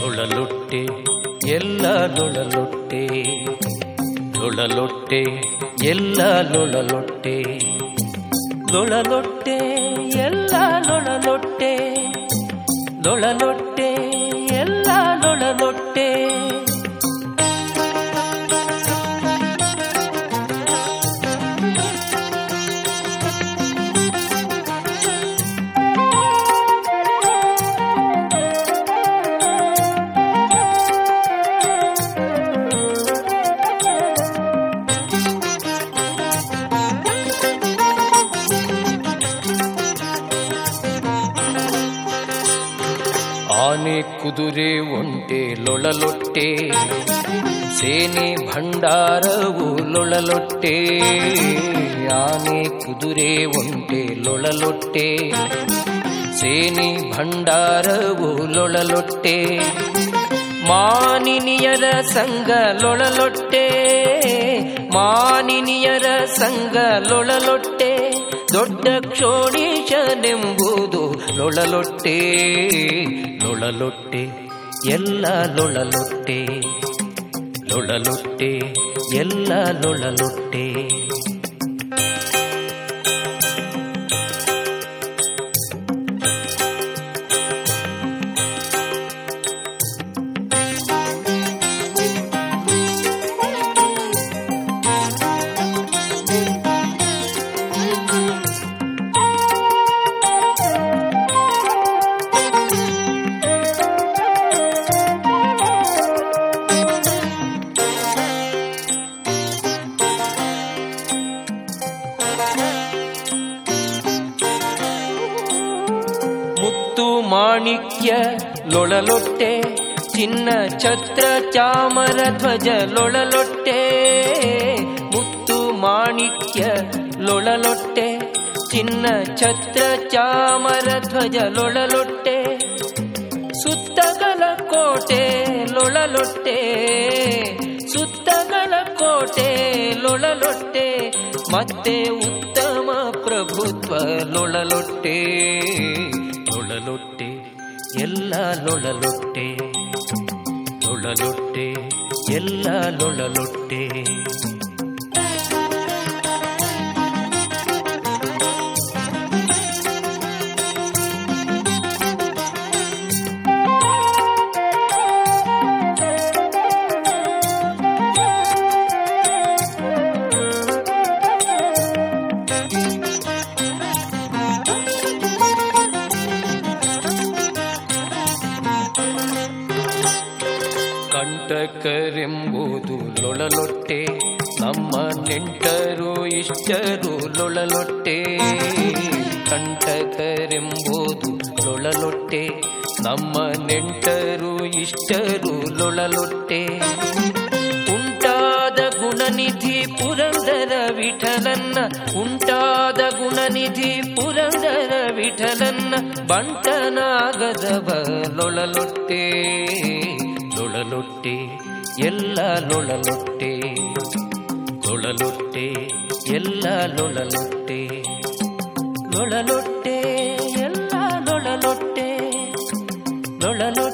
ಲೊಳಲೊಟ್ಟೆ ಎಲ್ಲ ಲೊಳಲೊಟ್ಟೆ ಲೊಳಲೊಟ್ಟೆ ಎಲ್ಲ ಲೊಳಲೊಟ್ಟೆ ಲೊಳಲೊಟ್ಟೆ ಎಲ್ಲ ಲೊಳಲೊಟ್ಟೆ ಲೊಳಲೊಟ್ಟೆ ಎಲ್ಲ ಲೊಳಲೊಟ್ಟೆ ಆನೆ ಕುದುರೆ ಒಂಟೆ ಲೊಳಲೊಟ್ಟೆ ಸೇನೆ ಭಂಡಾರವು ಲೊಳಲೊಟ್ಟೆ ಆನೆ ಕುದುರೆ ಒಂಟೆ ಲೊಳಲೊಟ್ಟೆ ಸೇನೆ ಭಂಡಾರವು ಲೊಳಲೊಟ್ಟೆ ಮಾನಿನಿಯರ ಸಂಘ ಲೊಳಲೊಟ್ಟೆ ಮಾನಿನಿಯರ ಸಂಘ ಲೊಳಲೊಟ್ಟೆ ದೊಡ್ಡ ಕ್ಷೋಣೀಶನೆಂಬುದು ಲೊಳಲೊಟ್ಟೆ ಲೊಳಲೊಟ್ಟೆ, ಎಲ್ಲ ಲೊಳಲೊಟ್ಟೆ ಲೊಳಲೊಟ್ಟೆ, ಎಲ್ಲ ಲೊಳಲೊಟ್ಟೆ. ಮುತ್ತು ಮಾಣಿಕ್ಯ ಲೊಳಲೊಟ್ಟೆ, ಚಿನ್ನ ಛತ್ರ ಚಾಮರ ಧ್ವಜ ಲೊಳಲೊಟ್ಟೆ. ಮುತ್ತು ಮಾಣಿಕ್ಯ ಲೊಳಲೊಟ್ಟೆ, ಚಿನ್ನ ಛತ್ರ ಚಾಮರ ಧ್ವಜ ಲೊಳಲೊಟ್ಟೆ. ಸುತ್ತಗಳ ಕೋಟೆ ಲೊಳಲೊಟ್ಟೆ ಸುತ್ತಗಳ ಕೋಟೆ ಲೊಳಲೊಟ್ಟೆ. ಮತ್ತೆ ಉತ್ತಮ ಪ್ರಭುತ್ವ ಲೊಳಲೊಟ್ಟೆ. ಲೊಳಲೊಟ್ಟೆ ಎಲ್ಲ ಲೊಳಲೊಟ್ಟೆ ಲೊಳಲೊಟ್ಟೆ ಎಲ್ಲ ಲೊಳಲೊಟ್ಟೆ ಕಂಟಕರೆಂಬುದು ಲೊಳಲೊಟ್ಟೆ. ನಮ್ಮ ನೆಂಟರು ಇಷ್ಟರು ಲೊಳಲೊಟ್ಟೆ. ಕಂಟಕರೆಂಬುದು ಲೊಳಲೊಟ್ಟೆ. ನಮ್ಮ ನೆಂಟರು ಇಷ್ಟರು ಲೊಳಲೊಟ್ಟೆ. ಉಂಟಾದ ಗುಣನಿಧಿ ಪುರಂದರ ವಿಠಲನ್ನ. ಉಂಟಾದ ಗುಣನಿಧಿ ಪುರಂದರ ವಿಠಲನ್ನ. ಬಂಟನಾಗದವ ಲೊಳಲೊಟ್ಟೆ. ಕೊಳಲೊಟ್ಟೆ ಎಲ್ಲ ಲೊಳಲೊಟ್ಟೆ. ಕೊಳಲೊಟ್ಟೆ ಎಲ್ಲ ಲೊಳಲೊಟ್ಟೆ. ಲೊಳಲೊಟ್ಟೆ ಎಲ್ಲ ಲೊಳಲೊಟ್ಟೆ. ಲೊಳಲೊಟ್ಟೆ.